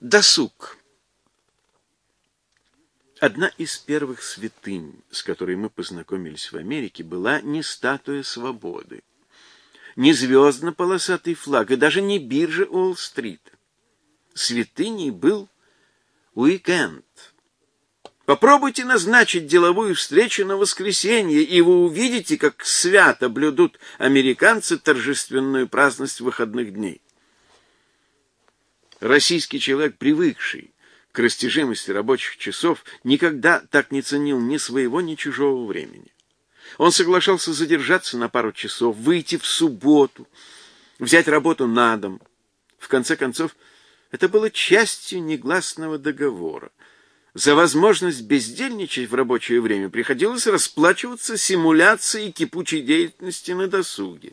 Досуг. Одна из первых святынь, с которой мы познакомились в Америке, была не статуя свободы, не звездно-полосатый флаг и даже не биржа Уолл-стрит. Святыней был уикенд. Попробуйте назначить деловую встречу на воскресенье, и вы увидите, как свято блюдут американцы торжественную праздность выходных дней. Российский человек, привыкший к растяжимости рабочих часов, никогда так не ценил ни своего, ни чужого времени. Он соглашался задержаться на пару часов, выйти в субботу, взять работу на дом. В конце концов, это было частью негласного договора. За возможность бездельничать в рабочее время приходилось расплачиваться симуляцией кипучей деятельности на досуге.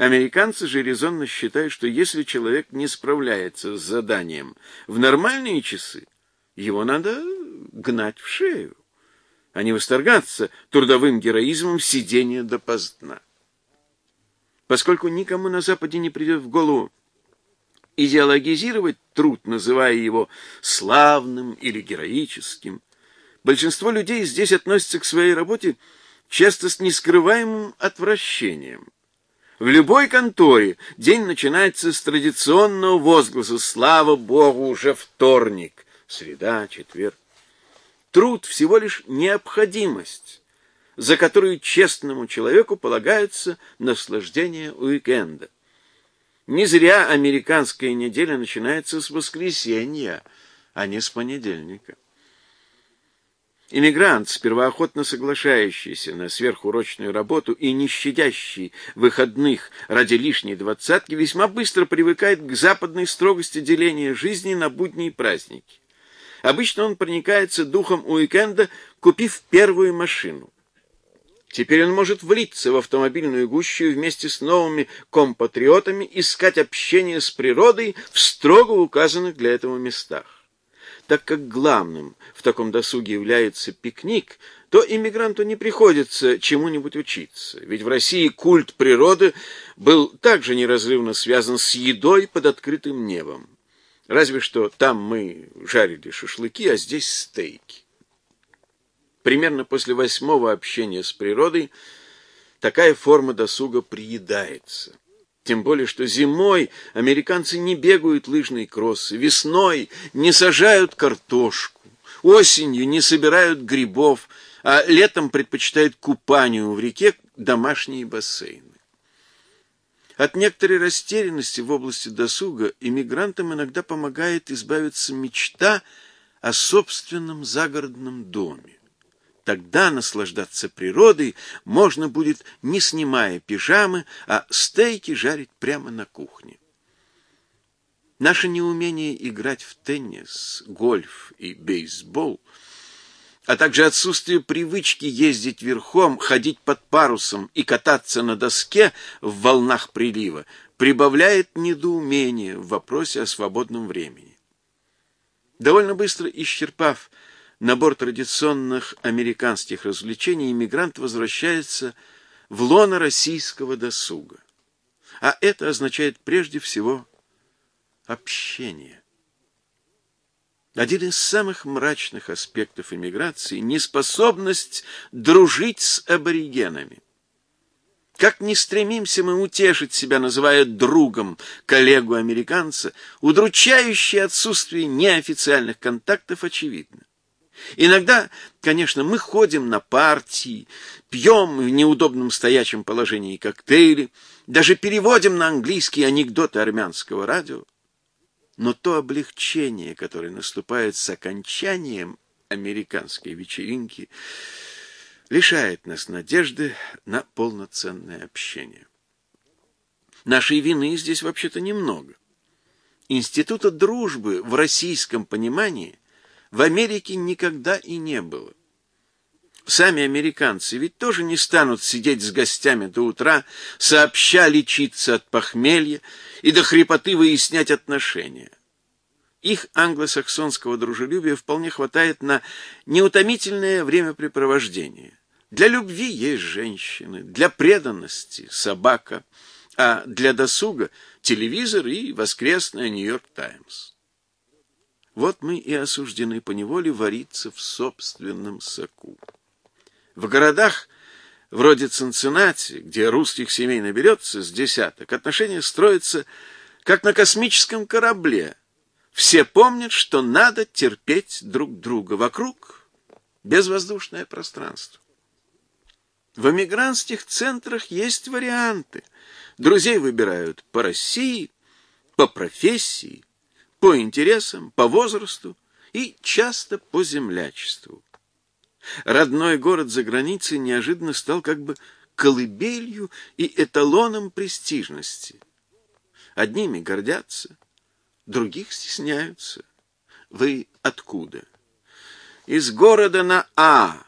Американцы же резонно считают, что если человек не справляется с заданием в нормальные часы, его надо гнать в шею, а не восторгаться трудовым героизмом сидения допоздна. Поскольку никому на Западе не придет в голову идеологизировать труд, называя его славным или героическим, большинство людей здесь относятся к своей работе часто с нескрываемым отвращением – в любой конторе день начинается с традиционного возгласа «Слава Богу, уже вторник!» Среда, четверг. Труд всего лишь необходимость, за которую честному человеку полагается наслаждение уикенда. Не зря американская неделя начинается с воскресенья, а не с понедельника. Иммигрант, сперва охотно соглашающийся на сверхурочную работу и не щадящий выходных ради лишней двадцатки, весьма быстро привыкает к западной строгости деления жизни на будни и праздники. Обычно он проникается духом уикенда, купив первую машину. Теперь он может влиться в автомобильную гущу вместе с новыми компатриотами, искать общение с природой в строго указанных для этого местах. Так как главным в таком досуге является пикник, то иммигранту не приходится чему-нибудь учиться. Ведь в России культ природы был также неразрывно связан с едой под открытым небом. Разве что там мы жарили шашлыки, а здесь стейки. Примерно после восьмого общения с природой такая форма досуга приедается. Тем более, что зимой американцы не бегают лыжные кроссы, весной не сажают картошку, осенью не собирают грибов, а летом предпочитают купанию в реке домашние бассейны. От некоторой растерянности в области досуга иммигрантам иногда помогает избавиться мечта о собственном загородном доме. Тогда наслаждаться природой можно будет, не снимая пижамы, а стейки жарить прямо на кухне. Наше неумение играть в теннис, гольф и бейсбол, а также отсутствие привычки ездить верхом, ходить под парусом и кататься на доске в волнах прилива, прибавляет недоумение в вопросе о свободном времени. Довольно быстро исчерпав набор традиционных американских развлечений, иммигрант возвращается в лоно российского досуга. А это означает прежде всего общение. Один из самых мрачных аспектов иммиграции – неспособность дружить с аборигенами. Как ни стремимся мы утешить себя, называя другом коллегу-американца, удручающее отсутствие неофициальных контактов очевидно. Иногда, конечно, мы ходим на партии, пьем в неудобном стоячем положении коктейли, даже переводим на английский анекдоты армянского радио. Но то облегчение, которое наступает с окончанием американской вечеринки, лишает нас надежды на полноценное общение. Нашей вины здесь вообще-то немного. Института дружбы в российском понимании в Америке никогда и не было. Сами американцы ведь тоже не станут сидеть с гостями до утра, сообща лечиться от похмелья и до хрипоты выяснять отношения. Их англосаксонского дружелюбия вполне хватает на неутомительное времяпрепровождение. Для любви есть женщины, для преданности – собака, а для досуга – телевизор и воскресная «Нью-Йорк Таймс». Вот мы и осуждены поневоле вариться в собственном соку. В городах вроде Цинциннати, где русских семей наберется с десяток, отношения строятся как на космическом корабле. Все помнят, что надо терпеть друг друга. Вокруг безвоздушное пространство. В эмигрантских центрах есть варианты. Друзей выбирают по России, по профессии, по интересам, по возрасту и часто по землячеству. Родной город за границей неожиданно стал как бы колыбелью и эталоном престижности. Одними гордятся, других стесняются. Вы откуда? Из города на А.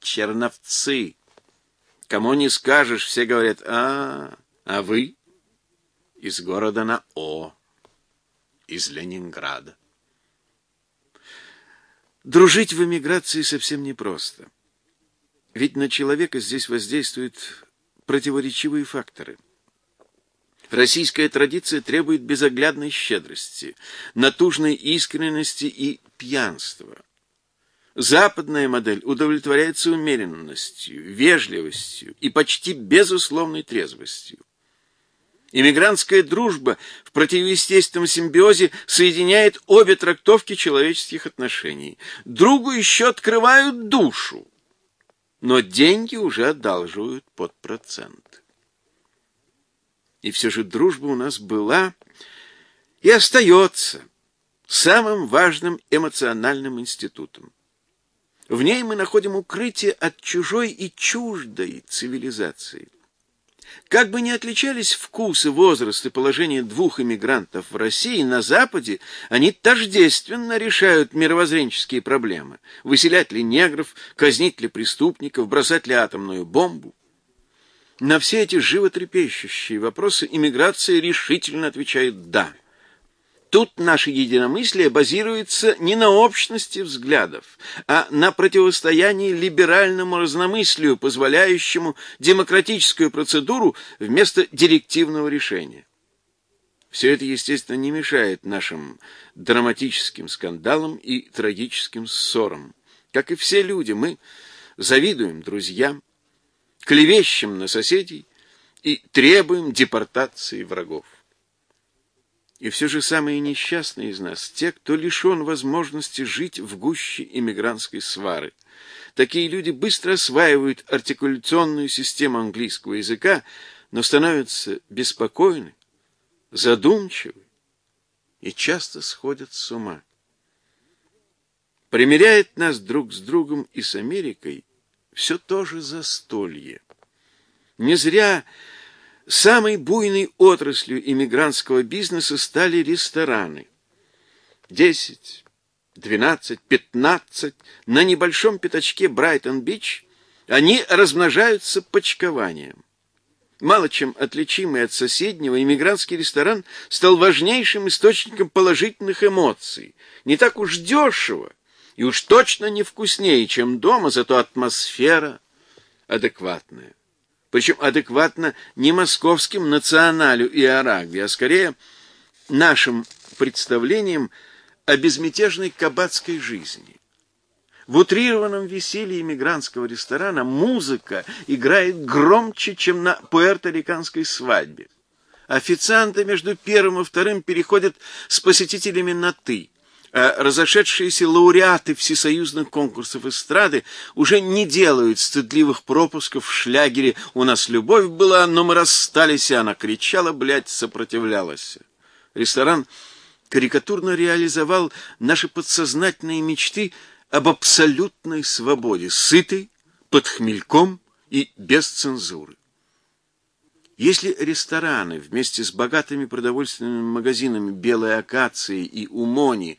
Черновцы. Кому не скажешь, все говорят «А, а вы?» Из города на О. Из Ленинграда. Дружить в эмиграции совсем непросто. Ведь на человека здесь воздействуют противоречивые факторы. Российская традиция требует безоглядной щедрости, натужной искренности и пьянства. Западная модель удовлетворяется умеренностью, вежливостью и почти безусловной трезвостью. Иммигрантская дружба в противоестественном симбиозе соединяет обе трактовки человеческих отношений. Другу еще открывают душу, но деньги уже одалживают под процент. И все же дружба у нас была и остается самым важным эмоциональным институтом. В ней мы находим укрытие от чужой и чуждой цивилизации. Как бы ни отличались вкусы, возраст и положение двух иммигрантов в России, на Западе они тождественно решают мировоззренческие проблемы. Выселять ли негров, казнить ли преступников, бросать ли атомную бомбу. На все эти животрепещущие вопросы иммиграция решительно отвечает «да». Тут наше единомыслие базируется не на общности взглядов, а на противостоянии либеральному разномыслию, позволяющему демократическую процедуру вместо директивного решения. Все это, естественно, не мешает нашим драматическим скандалам и трагическим ссорам. Как и все люди, мы завидуем друзьям, клевещем на соседей и требуем депортации врагов. И все же самые несчастные из нас — те, кто лишен возможности жить в гуще иммигрантской свары. Такие люди быстро осваивают артикуляционную систему английского языка, но становятся беспокойны, задумчивы и часто сходят с ума. Примеряет нас друг с другом и с Америкой все то же застолье. Не зря Самой буйной отраслью иммигрантского бизнеса стали рестораны. Десять, двенадцать, пятнадцать на небольшом пятачке Брайтон-Бич они размножаются почкованием. Мало чем отличимый от соседнего, иммигрантский ресторан стал важнейшим источником положительных эмоций. Не так уж дешево и уж точно не вкуснее, чем дома, зато атмосфера адекватная причем адекватно не московским националю и арагви, а скорее нашим представлениям о безмятежной кабацкой жизни. В утрированном веселье иммигрантского ресторана музыка играет громче, чем на пуэрториканской свадьбе. Официанты между первым и вторым переходят с посетителями на «ты». А разошедшиеся лауреаты всесоюзных конкурсов эстрады уже не делают стыдливых пропусков в шлягере «У нас любовь была, но мы расстались», и она кричала, блядь, сопротивлялась. Ресторан карикатурно реализовал наши подсознательные мечты об абсолютной свободе, сытой, под хмельком и без цензуры. Если рестораны вместе с богатыми продовольственными магазинами «Белой акации» и «Умони»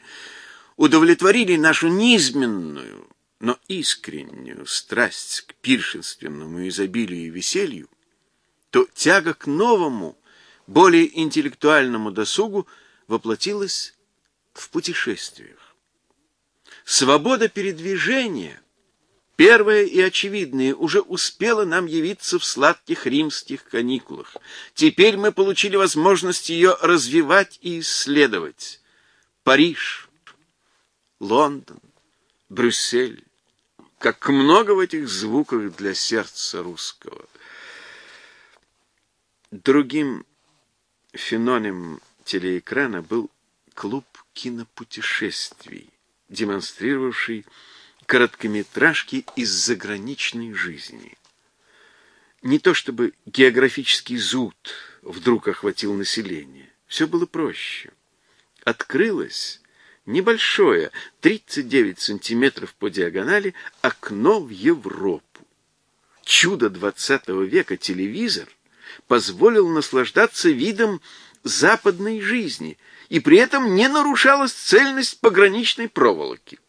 удовлетворили нашу низменную, но искреннюю страсть к пиршенственному изобилию и веселью, то тяга к новому, более интеллектуальному досугу воплотилась в путешествиях. Свобода передвижения Первое и очевидное уже успело нам явиться в сладких римских каникулах. Теперь мы получили возможность ее развивать и исследовать. Париж, Лондон, Брюссель. Как много в этих звуках для сердца русского. Другим феноменом телеэкрана был клуб кинопутешествий, демонстрировавший короткометражки из заграничной жизни. Не то чтобы географический зуд вдруг охватил население. Все было проще. Открылось небольшое, 39 сантиметров по диагонали, окно в Европу. Чудо XX века телевизор позволил наслаждаться видом западной жизни, и при этом не нарушалась цельность пограничной проволоки.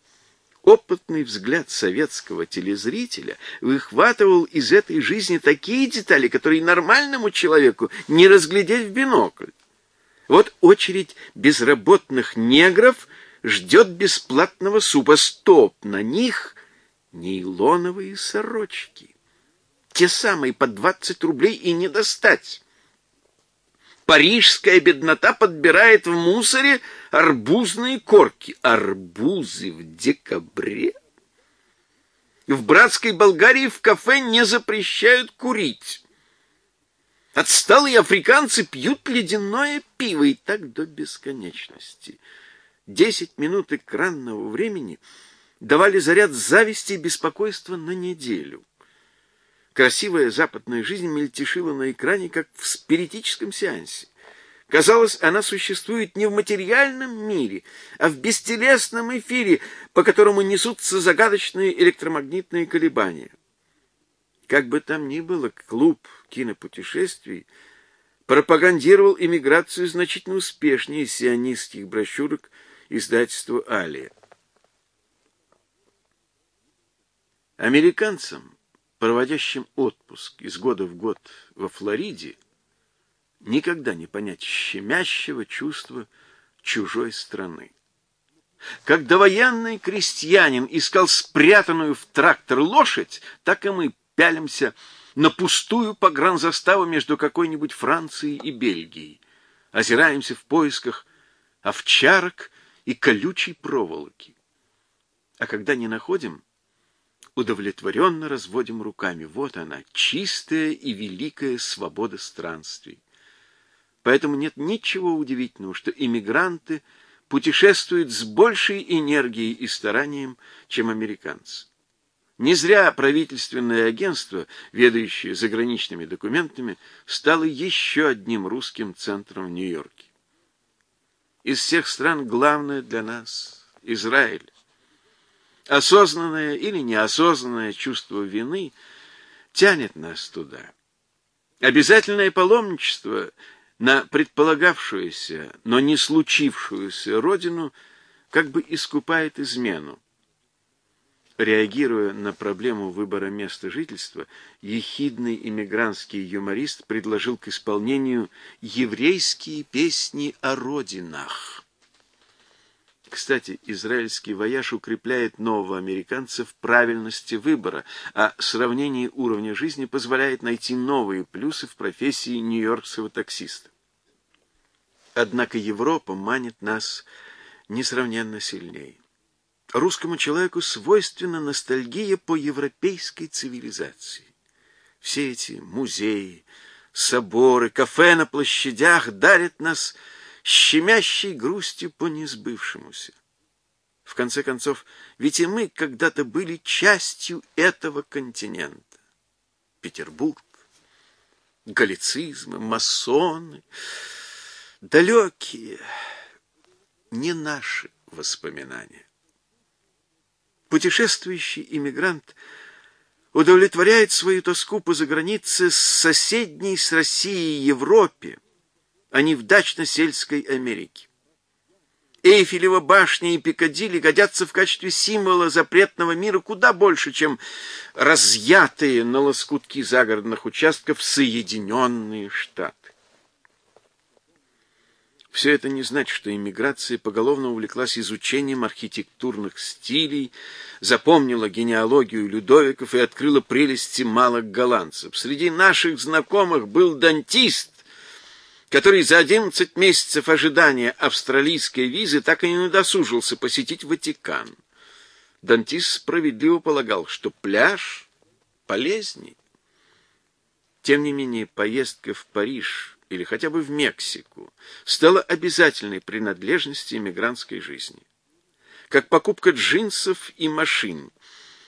Опытный взгляд советского телезрителя выхватывал из этой жизни такие детали, которые нормальному человеку не разглядеть в бинокль. Вот очередь безработных негров ждет бесплатного супа. Стоп! На них нейлоновые сорочки. Те самые по 20 рублей и не достать. Парижская беднота подбирает в мусоре арбузные корки. Арбузы в декабре? В братской Болгарии в кафе не запрещают курить. Отсталые африканцы пьют ледяное пиво и так до бесконечности. Десять минут экранного времени давали заряд зависти и беспокойства на неделю. Красивая западная жизнь мельтешила на экране, как в спиритическом сеансе. Казалось, она существует не в материальном мире, а в бестелесном эфире, по которому несутся загадочные электромагнитные колебания. Как бы там ни было, клуб кинопутешествий пропагандировал иммиграцию значительно успешнее сионистских брошюрок издательства «Алия». Американцам проводящим отпуск из года в год во Флориде, никогда не понять щемящего чувства чужой страны. Как довоенный крестьянин искал спрятанную в трактор лошадь, так и мы пялимся на пустую погранзаставу между какой-нибудь Францией и Бельгией, озираемся в поисках овчарок и колючей проволоки. А когда не находим, удовлетворенно разводим руками. Вот она, чистая и великая свобода странствий. Поэтому нет ничего удивительного, что иммигранты путешествуют с большей энергией и старанием, чем американцы. Не зря правительственное агентство, ведающее заграничными документами, стало еще одним русским центром в Нью-Йорке. Из всех стран главное для нас – Израиль. Осознанное или неосознанное чувство вины тянет нас туда. Обязательное паломничество на предполагавшуюся, но не случившуюся родину как бы искупает измену. Реагируя на проблему выбора места жительства, ехидный иммигрантский юморист предложил к исполнению еврейские песни о родинах. Кстати, израильский вояж укрепляет нового американца в правильности выбора, а сравнение уровня жизни позволяет найти новые плюсы в профессии нью-йоркского таксиста. Однако Европа манит нас несравненно сильнее. Русскому человеку свойственна ностальгия по европейской цивилизации. Все эти музеи, соборы, кафе на площадях дарят нас щемящей грустью по несбывшемуся. В конце концов, ведь и мы когда-то были частью этого континента. Петербург, галлицизмы, масоны, далекие, не наши воспоминания. Путешествующий иммигрант удовлетворяет свою тоску по загранице с соседней с Россией Европе, а не в дачно-сельской Америке. Эйфелева башня и Пикадилли годятся в качестве символа запретного мира куда больше, чем разъятые на лоскутки загородных участков Соединенные Штаты. Все это не значит, что иммиграция поголовно увлеклась изучением архитектурных стилей, запомнила генеалогию Людовиков и открыла прелести малых голландцев. Среди наших знакомых был дантист, который за 11 месяцев ожидания австралийской визы так и не удосужился посетить Ватикан. Дантис справедливо полагал, что пляж полезней. Тем не менее, поездка в Париж или хотя бы в Мексику стала обязательной принадлежностью эмигрантской жизни. Как покупка джинсов и машин –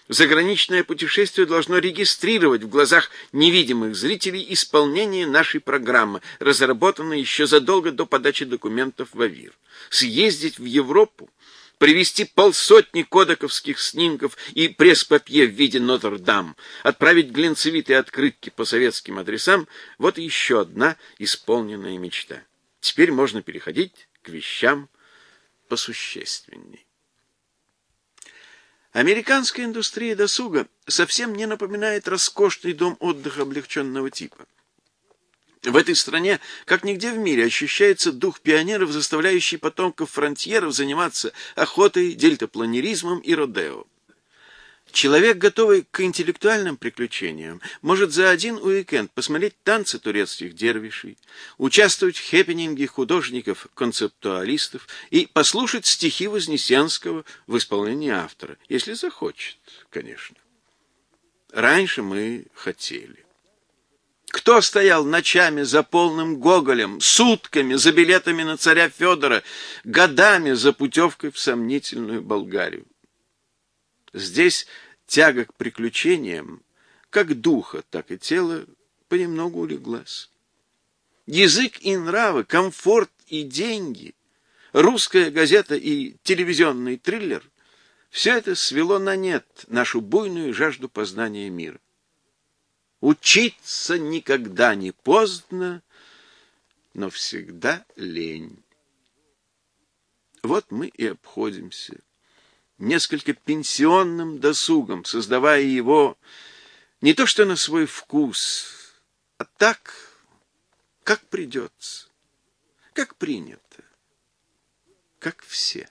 Заграничное путешествие должно регистрировать в глазах невидимых зрителей исполнение нашей программы, разработанной еще задолго до подачи документов в АВИР. Съездить в Европу, привезти полсотни кодековских снимков и пресс-папье в виде Нотр-Дам, отправить глинцевитые открытки по советским адресам – вот еще одна исполненная мечта. Теперь можно переходить к вещам посущественней. Американская индустрия досуга совсем не напоминает роскошный дом отдыха облегченного типа. В этой стране, как нигде в мире, ощущается дух пионеров, заставляющий потомков фронтьеров заниматься охотой, дельтапланеризмом и родео. Человек, готовый к интеллектуальным приключениям, может за один уикенд посмотреть танцы турецких дервишей, участвовать в хэппининге художников-концептуалистов и послушать стихи Вознесенского в исполнении автора, если захочет, конечно. Раньше мы хотели. Кто стоял ночами за полным Гоголем, сутками за билетами на царя Федора, годами за путевкой в сомнительную Болгарию? Здесь тяга к приключениям, как духа, так и тела, понемногу улеглась. Язык и нравы, комфорт и деньги, русская газета и телевизионный триллер — все это свело на нет нашу буйную жажду познания мира. Учиться никогда не поздно, но всегда лень. Вот мы и обходимся несколько пенсионным досугом, создавая его не то что на свой вкус, а так, как придется, как принято, как все.